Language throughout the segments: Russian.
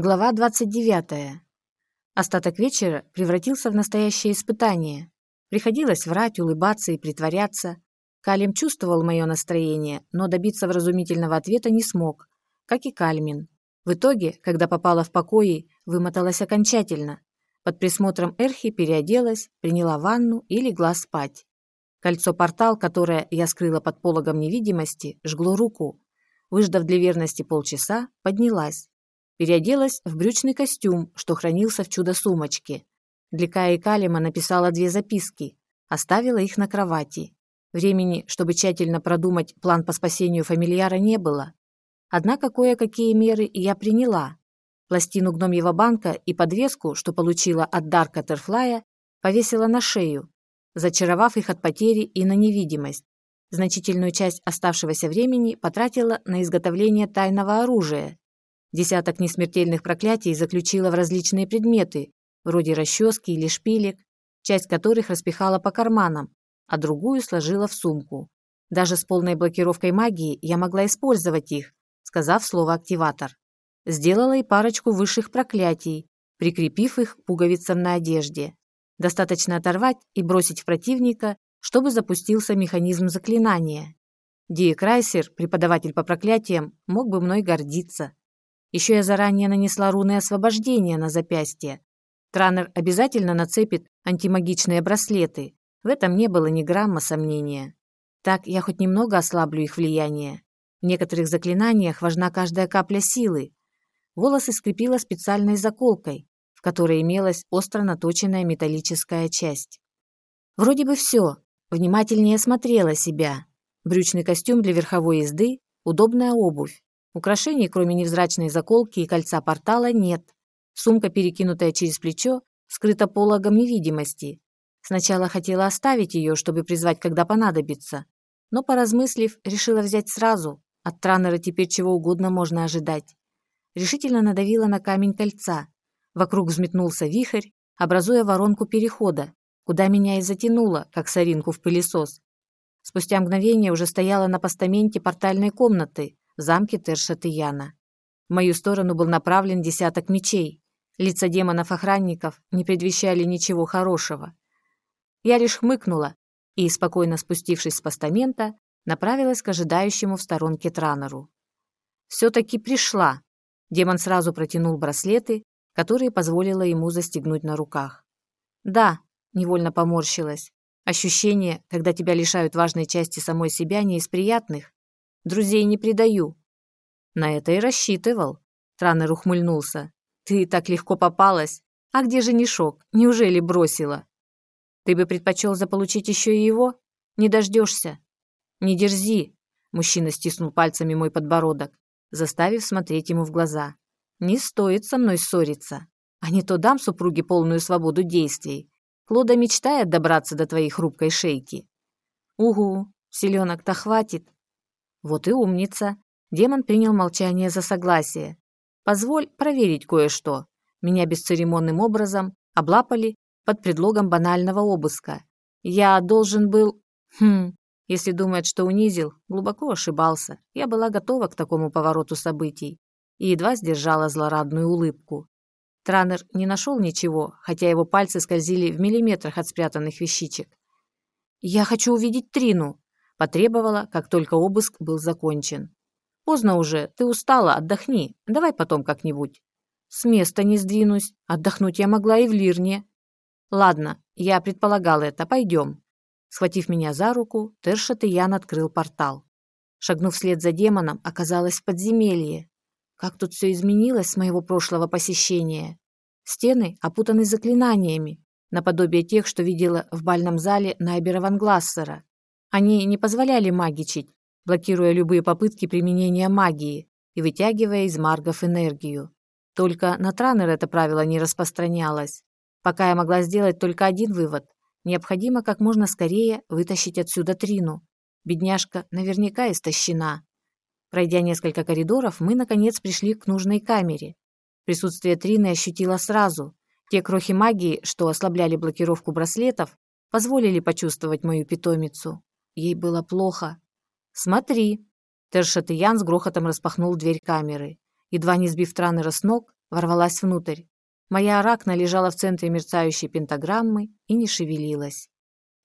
Глава 29. Остаток вечера превратился в настоящее испытание. Приходилось врать, улыбаться и притворяться. Калим чувствовал мое настроение, но добиться вразумительного ответа не смог, как и Кальмин. В итоге, когда попала в покои, вымоталась окончательно. Под присмотром Эрхи переоделась, приняла ванну и легла спать. Кольцо-портал, которое я скрыла под пологом невидимости, жгло руку. Выждав для верности полчаса, поднялась Переоделась в брючный костюм, что хранился в чудо-сумочке. Для Кая Калима написала две записки, оставила их на кровати. Времени, чтобы тщательно продумать план по спасению фамильяра, не было. Однако кое-какие меры я приняла. Пластину гномьего банка и подвеску, что получила от Дарка Терфлая, повесила на шею, зачаровав их от потери и на невидимость. Значительную часть оставшегося времени потратила на изготовление тайного оружия, Десяток несмертельных проклятий заключила в различные предметы, вроде расчески или шпилек, часть которых распихала по карманам, а другую сложила в сумку. Даже с полной блокировкой магии я могла использовать их, сказав слово «активатор». Сделала и парочку высших проклятий, прикрепив их пуговицам на одежде. Достаточно оторвать и бросить в противника, чтобы запустился механизм заклинания. Ди Крайсер, преподаватель по проклятиям, мог бы мной гордиться. Еще я заранее нанесла руны освобождения на запястье. Транер обязательно нацепит антимагичные браслеты. В этом не было ни грамма сомнения. Так я хоть немного ослаблю их влияние. В некоторых заклинаниях важна каждая капля силы. Волосы скрепила специальной заколкой, в которой имелась остро наточенная металлическая часть. Вроде бы все. Внимательнее осмотрела себя. Брючный костюм для верховой езды, удобная обувь. Украшений, кроме невзрачной заколки и кольца портала, нет. Сумка, перекинутая через плечо, скрыта пологом невидимости. Сначала хотела оставить ее, чтобы призвать, когда понадобится. Но, поразмыслив, решила взять сразу. От Транера теперь чего угодно можно ожидать. Решительно надавила на камень кольца. Вокруг взметнулся вихрь, образуя воронку перехода, куда меня и затянуло, как соринку в пылесос. Спустя мгновение уже стояла на постаменте портальной комнаты, в замке Тершатыяна. В мою сторону был направлен десяток мечей. Лица демонов-охранников не предвещали ничего хорошего. Я лишь хмыкнула и, спокойно спустившись с постамента, направилась к ожидающему в сторонке Транеру. Все-таки пришла. Демон сразу протянул браслеты, которые позволило ему застегнуть на руках. Да, невольно поморщилась. Ощущение, когда тебя лишают важной части самой себя, не из приятных. Друзей не предаю». На это и рассчитывал. Транер ухмыльнулся. «Ты так легко попалась. А где же женишок? Неужели бросила?» «Ты бы предпочел заполучить еще и его? Не дождешься». «Не дерзи!» Мужчина стиснул пальцами мой подбородок, заставив смотреть ему в глаза. «Не стоит со мной ссориться. А не то дам супруге полную свободу действий. Клода мечтает добраться до твоей хрупкой шейки». «Угу, селенок-то хватит. Вот и умница. Демон принял молчание за согласие. Позволь проверить кое-что. Меня бесцеремонным образом облапали под предлогом банального обыска. Я должен был... Хм, если думает, что унизил, глубоко ошибался. Я была готова к такому повороту событий и едва сдержала злорадную улыбку. Транер не нашел ничего, хотя его пальцы скользили в миллиметрах от спрятанных вещичек. «Я хочу увидеть Трину», Потребовала, как только обыск был закончен. «Поздно уже, ты устала, отдохни. Давай потом как-нибудь». «С места не сдвинусь. Отдохнуть я могла и в Лирне». «Ладно, я предполагал это. Пойдем». Схватив меня за руку, Тершат и Ян открыл портал. Шагнув вслед за демоном, оказалась в подземелье. Как тут все изменилось с моего прошлого посещения. Стены опутаны заклинаниями, наподобие тех, что видела в бальном зале Найбера Ван Глассера. Они не позволяли магичить, блокируя любые попытки применения магии и вытягивая из маргов энергию. Только на Транер это правило не распространялось. Пока я могла сделать только один вывод. Необходимо как можно скорее вытащить отсюда Трину. Бедняжка наверняка истощена. Пройдя несколько коридоров, мы, наконец, пришли к нужной камере. Присутствие Трины ощутила сразу. Те крохи магии, что ослабляли блокировку браслетов, позволили почувствовать мою питомицу. Ей было плохо. «Смотри!» Тершатыян с грохотом распахнул дверь камеры. Едва не сбив Транера с ног, ворвалась внутрь. Моя аракна лежала в центре мерцающей пентаграммы и не шевелилась.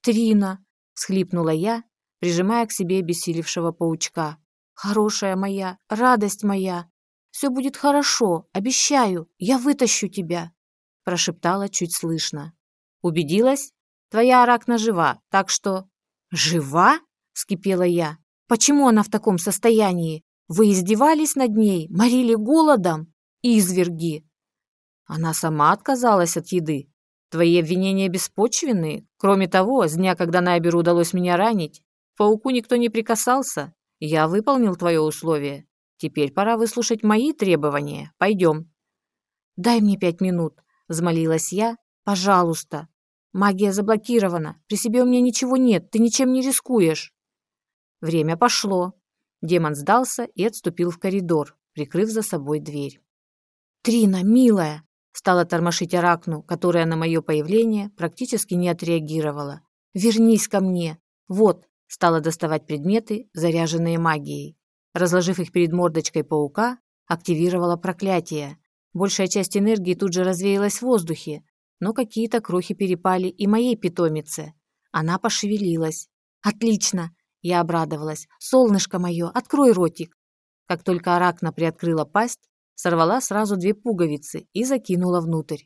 «Трина!» — схлипнула я, прижимая к себе обессилевшего паучка. «Хорошая моя, радость моя! Все будет хорошо, обещаю, я вытащу тебя!» прошептала чуть слышно. «Убедилась? Твоя аракна жива, так что...» «Жива?» — вскипела я. «Почему она в таком состоянии? Вы издевались над ней, морили голодом? Изверги!» Она сама отказалась от еды. Твои обвинения беспочвенные. Кроме того, с дня, когда Найберу удалось меня ранить, пауку никто не прикасался. Я выполнил твое условие. Теперь пора выслушать мои требования. Пойдем. Дай мне пять минут, взмолилась я. Пожалуйста. Магия заблокирована. При себе у меня ничего нет. Ты ничем не рискуешь. Время пошло. Демон сдался и отступил в коридор, прикрыв за собой дверь. «Трина, милая!» Стала тормошить Аракну, которая на мое появление практически не отреагировала. «Вернись ко мне!» «Вот!» Стала доставать предметы, заряженные магией. Разложив их перед мордочкой паука, активировала проклятие. Большая часть энергии тут же развеялась в воздухе, но какие-то крохи перепали и моей питомице. Она пошевелилась. «Отлично!» Я обрадовалась. «Солнышко мое, открой ротик!» Как только Аракна приоткрыла пасть, сорвала сразу две пуговицы и закинула внутрь.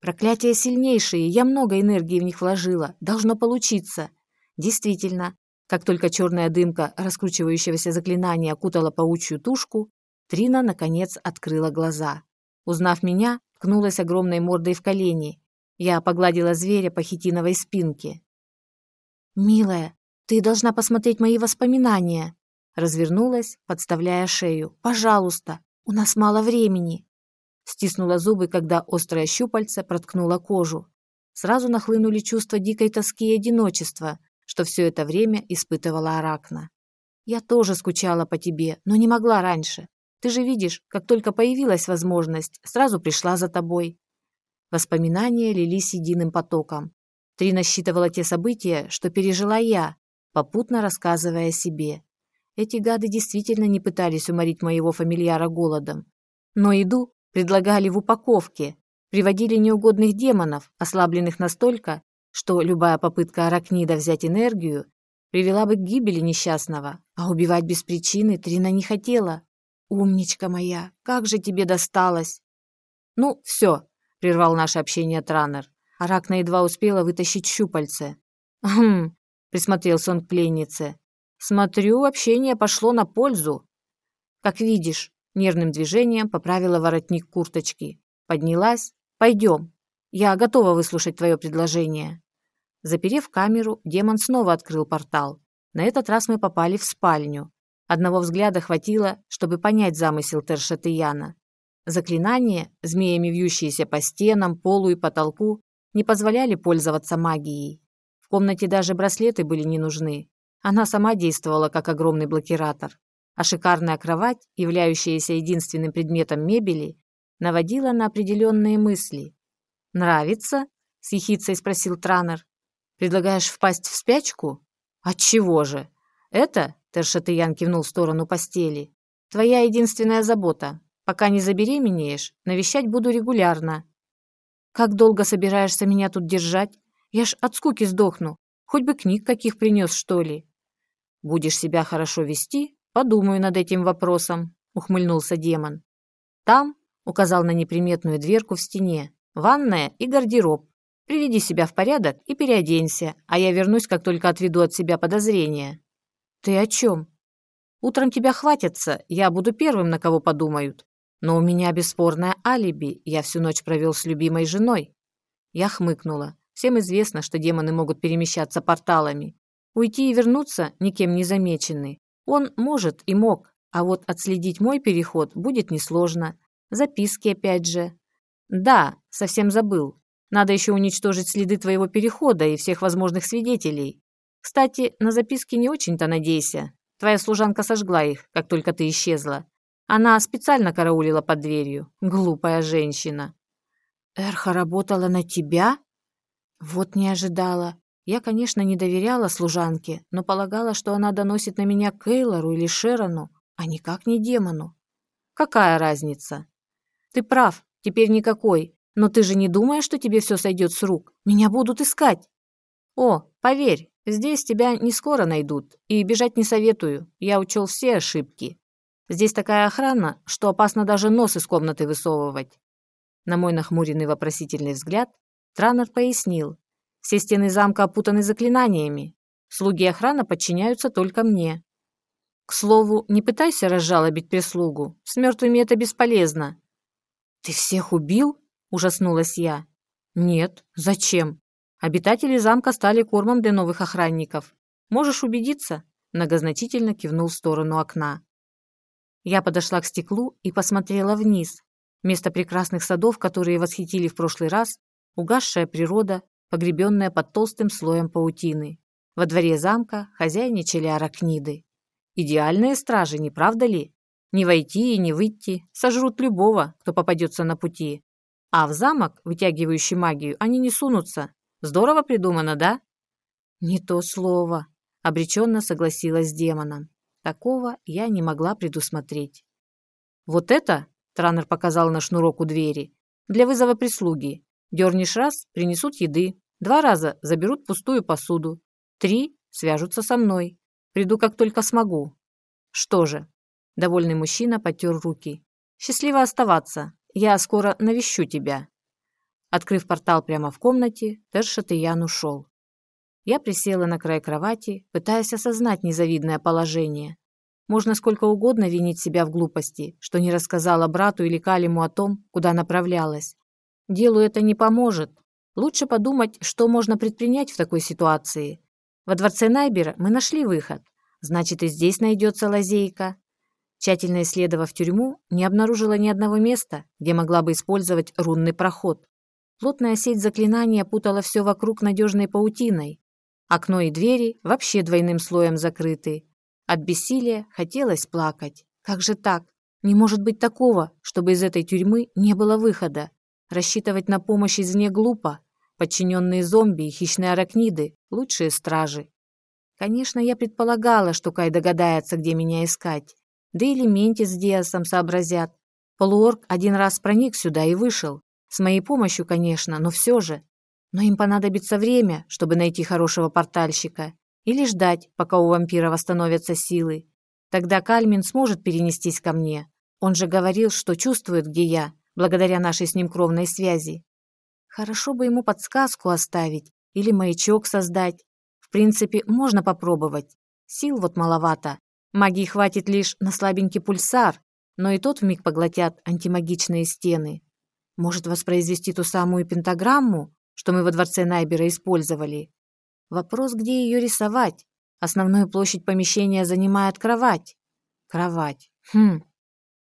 Проклятия сильнейшие, я много энергии в них вложила. Должно получиться. Действительно, как только черная дымка раскручивающегося заклинания окутала паучью тушку, Трина, наконец, открыла глаза. Узнав меня, ткнулась огромной мордой в колени. Я погладила зверя по хитиновой спинке. «Милая, ты должна посмотреть мои воспоминания», развернулась, подставляя шею. «Пожалуйста, у нас мало времени. Стиснула зубы, когда острое щупальце проткнуло кожу. Сразу нахлынули чувства дикой тоски и одиночества, что все это время испытывала Аракна. Я тоже скучала по тебе, но не могла раньше. Ты же видишь, как только появилась возможность, сразу пришла за тобой. Воспоминания лились единым потоком. Трина считывала те события, что пережила я, попутно рассказывая себе. Эти гады действительно не пытались уморить моего фамильяра голодом. Но еду предлагали в упаковке, приводили неугодных демонов, ослабленных настолько, что любая попытка аракнида взять энергию привела бы к гибели несчастного, а убивать без причины Трина не хотела. «Умничка моя, как же тебе досталось!» «Ну, все», — прервал наше общение Транер. Аракна едва успела вытащить щупальце. «Хм», — присмотрелся он к пленнице. Смотрю, общение пошло на пользу. Как видишь, нервным движением поправила воротник курточки. Поднялась. Пойдем. Я готова выслушать твое предложение. Заперев камеру, демон снова открыл портал. На этот раз мы попали в спальню. Одного взгляда хватило, чтобы понять замысел Тершатыяна. Заклинания, змеями вьющиеся по стенам, полу и потолку, не позволяли пользоваться магией. В комнате даже браслеты были не нужны. Она сама действовала как огромный блокиратор, а шикарная кровать, являющаяся единственным предметом мебели, наводила на определенные мысли. «Нравится?» — с ехицей спросил Транер. «Предлагаешь впасть в спячку? Отчего же? Это, — Тершатыян кивнул в сторону постели, — твоя единственная забота. Пока не забеременеешь, навещать буду регулярно. Как долго собираешься меня тут держать? Я ж от скуки сдохну. Хоть бы книг каких принес, что ли. Будешь себя хорошо вести, подумаю над этим вопросом, ухмыльнулся демон. Там, указал на неприметную дверку в стене, ванная и гардероб. Приведи себя в порядок и переоденься, а я вернусь, как только отведу от себя подозрения. Ты о чем? Утром тебя хватится, я буду первым, на кого подумают. Но у меня бесспорное алиби, я всю ночь провел с любимой женой. Я хмыкнула. Всем известно, что демоны могут перемещаться порталами. Уйти и вернуться, никем не замеченный, он может и мог, а вот отследить мой переход будет несложно. Записки опять же. Да, совсем забыл. Надо еще уничтожить следы твоего перехода и всех возможных свидетелей. Кстати, на записки не очень-то надейся. Твоя служанка сожгла их, как только ты исчезла. Она специально караулила под дверью. Глупая женщина. Эрха работала на тебя? Вот не ожидала. Я, конечно, не доверяла служанке, но полагала, что она доносит на меня Кейлору или Шерону, а никак не демону. Какая разница? Ты прав, Теперь никакой. Но ты же не думаешь, что тебе все сойдет с рук? Меня будут искать. О, поверь, здесь тебя не скоро найдут. И бежать не советую. Я учел все ошибки. Здесь такая охрана, что опасно даже нос из комнаты высовывать. На мой нахмуренный вопросительный взгляд Транер пояснил. Все стены замка опутаны заклинаниями. Слуги охраны подчиняются только мне. К слову, не пытайся разжалобить прислугу. С мертвыми это бесполезно. Ты всех убил? Ужаснулась я. Нет, зачем? Обитатели замка стали кормом для новых охранников. Можешь убедиться? Многозначительно кивнул в сторону окна. Я подошла к стеклу и посмотрела вниз. Место прекрасных садов, которые восхитили в прошлый раз, угасшая природа, погребенная под толстым слоем паутины. Во дворе замка хозяйничали аракниды. Идеальные стражи, не правда ли? Не войти и не выйти, сожрут любого, кто попадется на пути. А в замок, вытягивающий магию, они не сунутся. Здорово придумано, да? Не то слово, обреченно согласилась с демоном. Такого я не могла предусмотреть. «Вот это», — Транер показал на шнурок у двери, «для вызова прислуги. Дернешь раз — принесут еды. Два раза заберут пустую посуду. Три — свяжутся со мной. Приду, как только смогу». «Что же?» — довольный мужчина потер руки. «Счастливо оставаться. Я скоро навещу тебя». Открыв портал прямо в комнате, Тершатыян ушел. Я присела на край кровати, пытаясь осознать незавидное положение. Можно сколько угодно винить себя в глупости, что не рассказала брату или Калиму о том, куда направлялась. Делу это не поможет. Лучше подумать, что можно предпринять в такой ситуации. Во дворце Найбера мы нашли выход. Значит, и здесь найдется лазейка. Тщательно исследовав тюрьму, не обнаружила ни одного места, где могла бы использовать рунный проход. Плотная сеть заклинания путала все вокруг надежной паутиной, Окно и двери вообще двойным слоем закрыты. От бессилия хотелось плакать. Как же так? Не может быть такого, чтобы из этой тюрьмы не было выхода. Рассчитывать на помощь извне глупо. Подчиненные зомби и хищные аракниды – лучшие стражи. Конечно, я предполагала, что Кай догадается, где меня искать. Да и Лементис с Диасом сообразят. Полуорг один раз проник сюда и вышел. С моей помощью, конечно, но все же. Но им понадобится время, чтобы найти хорошего портальщика, или ждать, пока у вампира восстановятся силы. Тогда Кальмин сможет перенестись ко мне. Он же говорил, что чувствует, где я, благодаря нашей с ним кровной связи. Хорошо бы ему подсказку оставить или маячок создать. В принципе, можно попробовать. Сил вот маловато. Магии хватит лишь на слабенький пульсар, но и тот вмиг поглотят антимагичные стены. Может воспроизвести ту самую пентаграмму, что мы во дворце Найбера использовали. Вопрос, где ее рисовать? Основную площадь помещения занимает кровать. Кровать. Хм.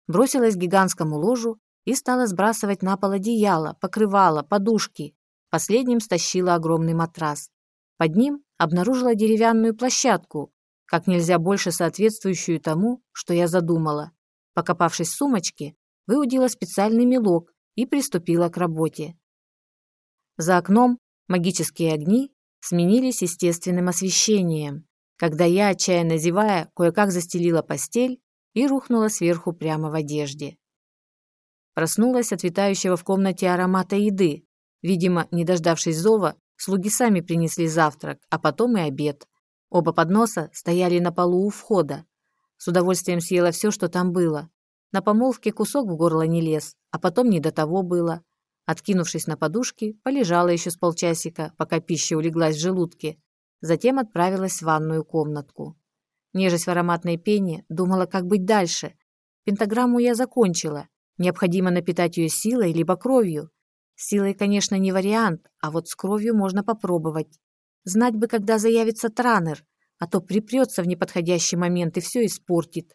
Бросилась к гигантскому ложу и стала сбрасывать на пол одеяло, покрывало, подушки. Последним стащила огромный матрас. Под ним обнаружила деревянную площадку, как нельзя больше соответствующую тому, что я задумала. Покопавшись в сумочке, выудила специальный мелок и приступила к работе. За окном магические огни сменились естественным освещением, когда я, отчаянно зевая, кое-как застелила постель и рухнула сверху прямо в одежде. Проснулась от витающего в комнате аромата еды. Видимо, не дождавшись зова, слуги сами принесли завтрак, а потом и обед. Оба подноса стояли на полу у входа. С удовольствием съела все, что там было. На помолвке кусок в горло не лез, а потом не до того было. Откинувшись на подушки, полежала еще с полчасика, пока пища улеглась в желудке. Затем отправилась в ванную комнатку. Нежесть в ароматной пене, думала, как быть дальше. Пентаграмму я закончила. Необходимо напитать ее силой либо кровью. Силой, конечно, не вариант, а вот с кровью можно попробовать. Знать бы, когда заявится Транер, а то припрется в неподходящий момент и все испортит.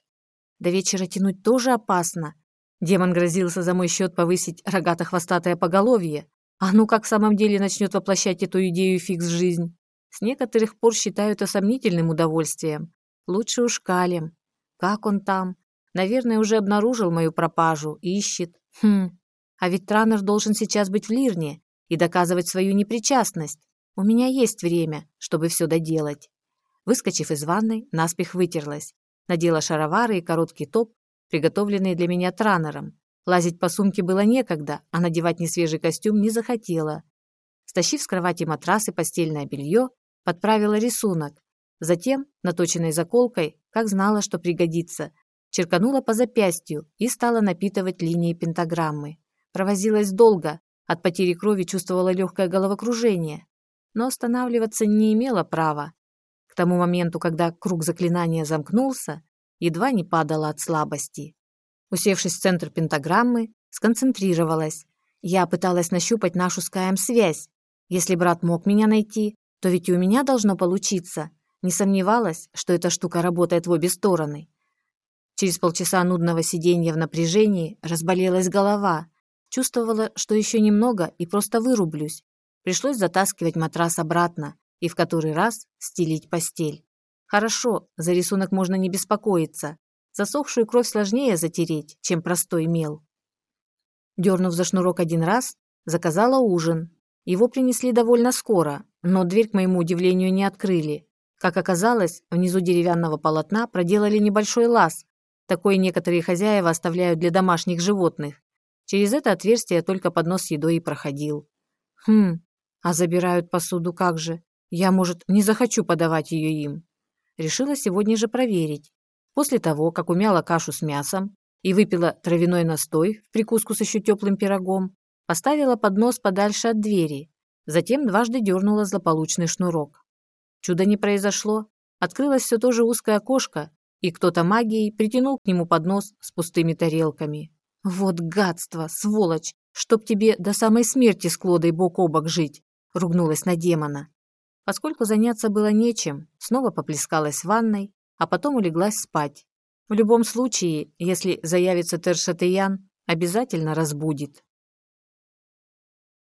До вечера тянуть тоже опасно. Демон грозился за мой счет повысить рогато-хвостатое поголовье. А ну как в самом деле начнет воплощать эту идею фикс жизнь? С некоторых пор считают это сомнительным удовольствием. Лучше уж калем. Как он там? Наверное, уже обнаружил мою пропажу, ищет. Хм, а ведь Транер должен сейчас быть в Лирне и доказывать свою непричастность. У меня есть время, чтобы все доделать. Выскочив из ванной, наспех вытерлась. Надела шаровары и короткий топ, приготовленные для меня транером. Лазить по сумке было некогда, а надевать несвежий костюм не захотела. Стащив с кровати матрас и постельное белье, подправила рисунок. Затем, наточенной заколкой, как знала, что пригодится, черканула по запястью и стала напитывать линии пентаграммы. Провозилась долго, от потери крови чувствовала легкое головокружение, но останавливаться не имела права. К тому моменту, когда круг заклинания замкнулся, едва не падала от слабости. Усевшись в центр пентаграммы, сконцентрировалась. Я пыталась нащупать нашу с Каем связь. Если брат мог меня найти, то ведь и у меня должно получиться. Не сомневалась, что эта штука работает в обе стороны. Через полчаса нудного сидения в напряжении разболелась голова. Чувствовала, что еще немного и просто вырублюсь. Пришлось затаскивать матрас обратно и в который раз стелить постель. Хорошо, за рисунок можно не беспокоиться. Засохшую кровь сложнее затереть, чем простой мел. Дернув за шнурок один раз, заказала ужин. Его принесли довольно скоро, но дверь, к моему удивлению, не открыли. Как оказалось, внизу деревянного полотна проделали небольшой лаз. Такое некоторые хозяева оставляют для домашних животных. Через это отверстие только поднос с едой и проходил. Хм, а забирают посуду как же? Я, может, не захочу подавать ее им. Решила сегодня же проверить. После того, как умяла кашу с мясом и выпила травяной настой в прикуску с еще теплым пирогом, поставила поднос подальше от двери, затем дважды дернула злополучный шнурок. Чудо не произошло. Открылось все то же узкое окошко, и кто-то магией притянул к нему поднос с пустыми тарелками. «Вот гадство, сволочь! Чтоб тебе до самой смерти с Клодой бок о бок жить!» — ругнулась на демона. Поскольку заняться было нечем, снова поплескалась в ванной, а потом улеглась спать. В любом случае, если заявится Тершатыян, обязательно разбудит.